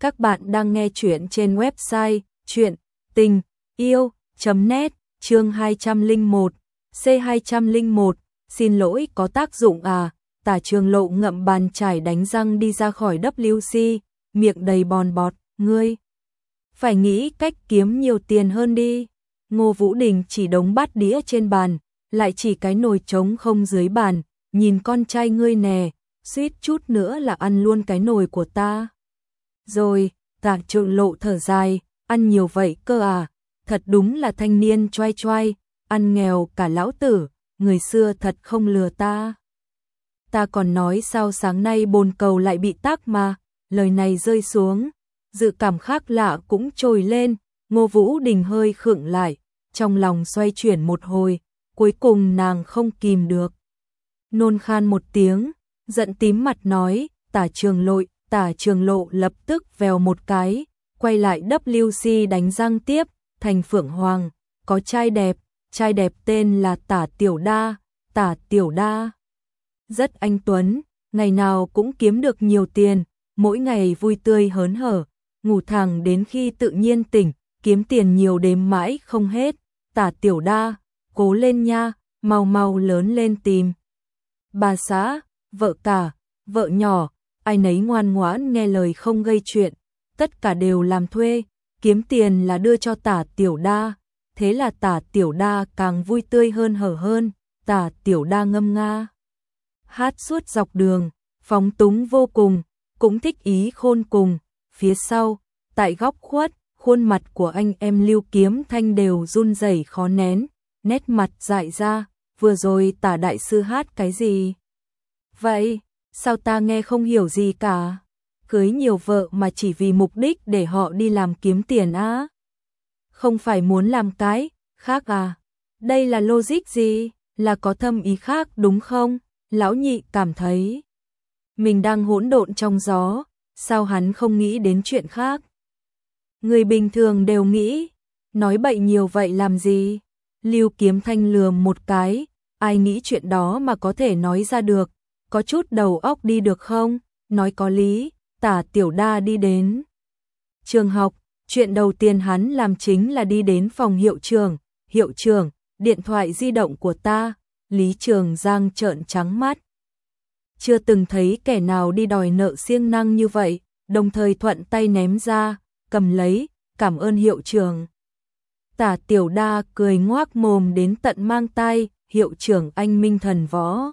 Các bạn đang nghe chuyện trên website chuyện tình yêu.net chương 201, C201, xin lỗi có tác dụng à, tả trường lộ ngậm bàn chải đánh răng đi ra khỏi WC, miệng đầy bòn bọt, ngươi. Phải nghĩ cách kiếm nhiều tiền hơn đi. Ngô Vũ Đình chỉ đống bát đĩa trên bàn, lại chỉ cái nồi trống không dưới bàn, nhìn con trai ngươi nè, suýt chút nữa là ăn luôn cái nồi của ta. Rồi, tạc trượng lộ thở dài, ăn nhiều vậy cơ à, thật đúng là thanh niên choai choai, ăn nghèo cả lão tử, người xưa thật không lừa ta. Ta còn nói sao sáng nay bồn cầu lại bị tắc mà, lời này rơi xuống, dự cảm khác lạ cũng trồi lên, ngô vũ đình hơi khựng lại, trong lòng xoay chuyển một hồi, cuối cùng nàng không kìm được. Nôn khan một tiếng, giận tím mặt nói, tả trường lội, tả trường lộ lập tức vèo một cái, quay lại WC đánh răng tiếp, thành phượng hoàng, có trai đẹp, trai đẹp tên là tả tiểu đa, tả tiểu đa. Rất anh Tuấn, ngày nào cũng kiếm được nhiều tiền, mỗi ngày vui tươi hớn hở, ngủ thẳng đến khi tự nhiên tỉnh, kiếm tiền nhiều đếm mãi không hết, tả tiểu đa, cố lên nha, mau mau lớn lên tìm. Bà xã, vợ cả, vợ nhỏ, ai nấy ngoan ngoãn nghe lời không gây chuyện, tất cả đều làm thuê, kiếm tiền là đưa cho tả tiểu đa, thế là tả tiểu đa càng vui tươi hơn hở hơn, tả tiểu đa ngâm nga. Hát suốt dọc đường, phóng túng vô cùng, cũng thích ý khôn cùng, phía sau, tại góc khuất, khuôn mặt của anh em lưu kiếm thanh đều run rẩy khó nén, nét mặt dại ra, vừa rồi tả đại sư hát cái gì? Vậy, sao ta nghe không hiểu gì cả? Cưới nhiều vợ mà chỉ vì mục đích để họ đi làm kiếm tiền á? Không phải muốn làm cái, khác à? Đây là logic gì? Là có thâm ý khác đúng không? Lão nhị cảm thấy mình đang hỗn độn trong gió, sao hắn không nghĩ đến chuyện khác? Người bình thường đều nghĩ, nói bậy nhiều vậy làm gì? Lưu Kiếm Thanh lườm một cái, ai nghĩ chuyện đó mà có thể nói ra được, có chút đầu óc đi được không? Nói có lý, tả tiểu đa đi đến. Trường học, chuyện đầu tiên hắn làm chính là đi đến phòng hiệu trường, hiệu trường, điện thoại di động của ta, Lý Trường Giang trợn trắng mắt. Chưa từng thấy kẻ nào đi đòi nợ siêng năng như vậy, đồng thời thuận tay ném ra, cầm lấy, cảm ơn hiệu trường. Tả tiểu đa cười ngoác mồm đến tận mang tay, hiệu trưởng anh Minh thần võ.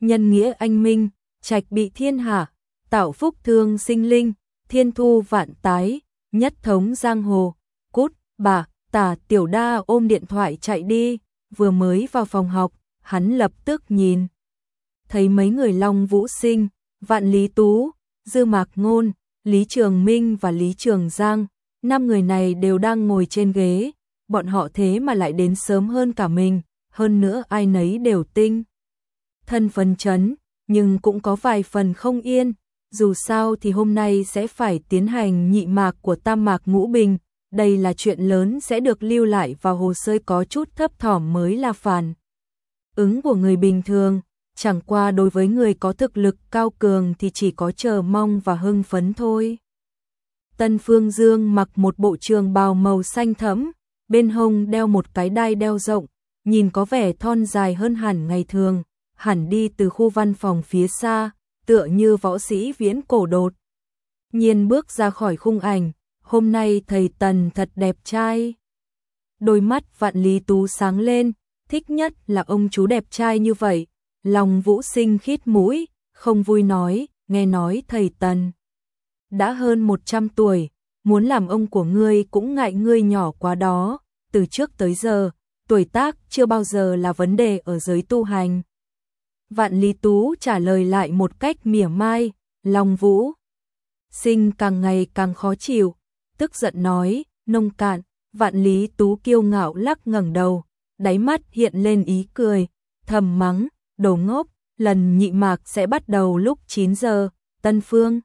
Nhân nghĩa anh Minh, trạch bị thiên hạ, tạo phúc thương sinh linh, thiên thu vạn tái, nhất thống giang hồ, cút, bà, tả tiểu đa ôm điện thoại chạy đi, vừa mới vào phòng học, hắn lập tức nhìn. Thấy mấy người long vũ sinh, vạn lý tú, dư mạc ngôn, Lý Trường Minh và Lý Trường Giang, năm người này đều đang ngồi trên ghế, bọn họ thế mà lại đến sớm hơn cả mình, hơn nữa ai nấy đều tinh. Thân phần chấn, nhưng cũng có vài phần không yên, dù sao thì hôm nay sẽ phải tiến hành nhị mạc của tam mạc ngũ bình, đây là chuyện lớn sẽ được lưu lại vào hồ sơ có chút thấp thỏm mới là phản. Ứng của người bình thường, chẳng qua đối với người có thực lực cao cường thì chỉ có chờ mong và hưng phấn thôi. Tân Phương Dương mặc một bộ trường bào màu xanh thẫm, bên hông đeo một cái đai đeo rộng, nhìn có vẻ thon dài hơn hẳn ngày thường, hẳn đi từ khu văn phòng phía xa, tựa như võ sĩ viễn cổ đột. Nhiên bước ra khỏi khung ảnh, hôm nay thầy Tần thật đẹp trai. Đôi mắt vạn lý tú sáng lên, thích nhất là ông chú đẹp trai như vậy, lòng vũ sinh khít mũi, không vui nói, nghe nói thầy Tần. Đã hơn 100 tuổi, muốn làm ông của ngươi cũng ngại ngươi nhỏ quá đó, từ trước tới giờ, tuổi tác chưa bao giờ là vấn đề ở giới tu hành. Vạn Lý Tú trả lời lại một cách mỉa mai, Long Vũ. Sinh càng ngày càng khó chịu, tức giận nói, nông cạn, Vạn Lý Tú kiêu ngạo lắc ngẩng đầu, đáy mắt hiện lên ý cười, thầm mắng, đồ ngốc, lần nhị mạc sẽ bắt đầu lúc 9 giờ, Tân Phương.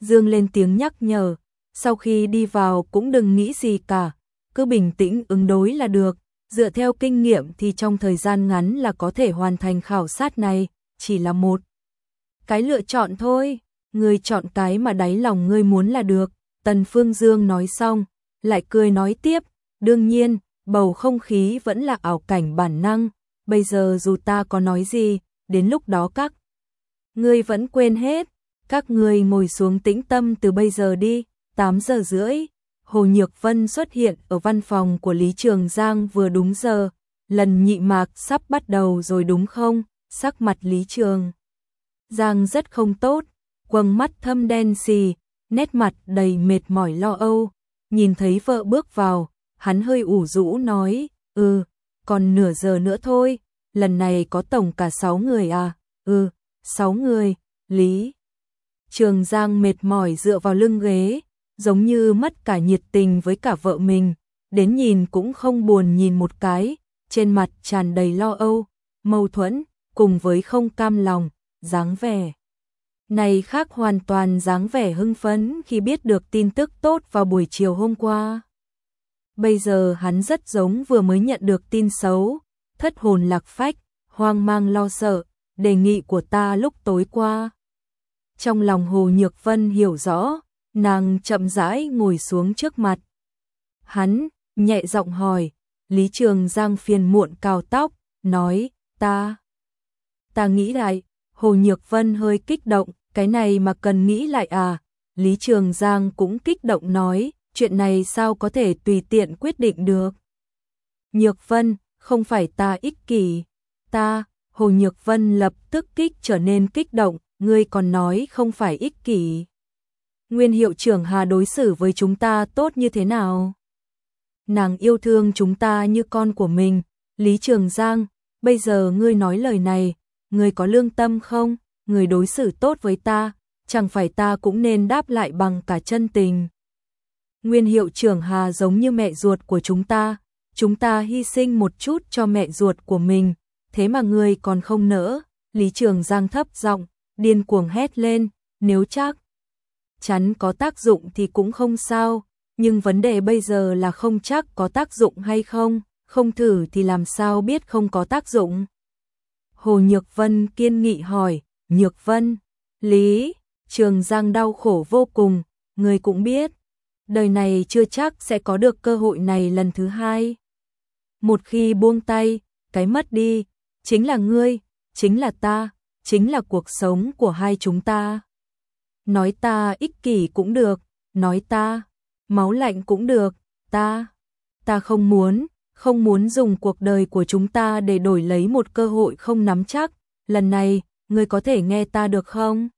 Dương lên tiếng nhắc nhở, sau khi đi vào cũng đừng nghĩ gì cả, cứ bình tĩnh ứng đối là được, dựa theo kinh nghiệm thì trong thời gian ngắn là có thể hoàn thành khảo sát này, chỉ là một. Cái lựa chọn thôi. người chọn cái mà đáy lòng ngươi muốn là được. Tần Phương Dương nói xong, lại cười nói tiếp, đương nhiên, bầu không khí vẫn là ảo cảnh bản năng, bây giờ dù ta có nói gì, đến lúc đó các ngươi vẫn quên hết, các ngươi ngồi xuống tĩnh tâm từ bây giờ đi, 8 giờ rưỡi, Hồ Nhược Vân xuất hiện ở văn phòng của Lý Trường Giang vừa đúng giờ, lần nhị mạc sắp bắt đầu rồi đúng không, sắc mặt Lý Trường. Giang rất không tốt, quầng mắt thâm đen xì, nét mặt đầy mệt mỏi lo âu, nhìn thấy vợ bước vào, hắn hơi ủ rũ nói, ừ, còn nửa giờ nữa thôi, lần này có tổng cả 6 người à, ừ, 6 người, Lý. Trường Giang mệt mỏi dựa vào lưng ghế, giống như mất cả nhiệt tình với cả vợ mình, đến nhìn cũng không buồn nhìn một cái, trên mặt tràn đầy lo âu, mâu thuẫn, cùng với không cam lòng, dáng vẻ. Này khác hoàn toàn dáng vẻ hưng phấn khi biết được tin tức tốt vào buổi chiều hôm qua. Bây giờ hắn rất giống vừa mới nhận được tin xấu, thất hồn lạc phách, hoang mang lo sợ, đề nghị của ta lúc tối qua. Trong lòng Hồ Nhược Vân hiểu rõ, nàng chậm rãi ngồi xuống trước mặt. Hắn, nhẹ giọng hỏi, Lý Trường Giang phiền muộn cao tóc, nói, ta, ta nghĩ lại, Hồ Nhược Vân hơi kích động, cái này mà cần nghĩ lại à, Lý Trường Giang cũng kích động nói, chuyện này sao có thể tùy tiện quyết định được. Nhược Vân, không phải ta ích kỷ, ta, Hồ Nhược Vân lập tức kích trở nên kích động, ngươi còn nói không phải ích kỷ. Nguyên hiệu trưởng Hà đối xử với chúng ta tốt như thế nào? Nàng yêu thương chúng ta như con của mình, Lý Trường Giang, bây giờ ngươi nói lời này, ngươi có lương tâm không? Ngươi đối xử tốt với ta, chẳng phải ta cũng nên đáp lại bằng cả chân tình. Nguyên hiệu trưởng Hà giống như mẹ ruột của chúng ta, chúng ta hy sinh một chút cho mẹ ruột của mình, thế mà ngươi còn không nỡ. Lý Trường Giang thấp giọng, điên cuồng hét lên, nếu chắc chắn có tác dụng thì cũng không sao, nhưng vấn đề bây giờ là không chắc có tác dụng hay không, không thử thì làm sao biết không có tác dụng. Hồ Nhược Vân kiên nghị hỏi, Nhược Vân, Lý, Trường Giang đau khổ vô cùng, người cũng biết, đời này chưa chắc sẽ có được cơ hội này lần thứ hai. Một khi buông tay, cái mất đi, chính là ngươi, chính là ta, chính là cuộc sống của hai chúng ta. Nói ta ích kỷ cũng được, nói ta máu lạnh cũng được, ta ta không muốn, không muốn dùng cuộc đời của chúng ta để đổi lấy một cơ hội không nắm chắc, lần này, ngươi có thể nghe ta được không?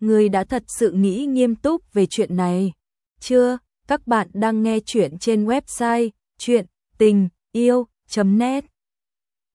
Ngươi đã thật sự nghĩ nghiêm túc về chuyện này? Chưa, các bạn đang nghe chuyện trên website chuyện tình yêu.net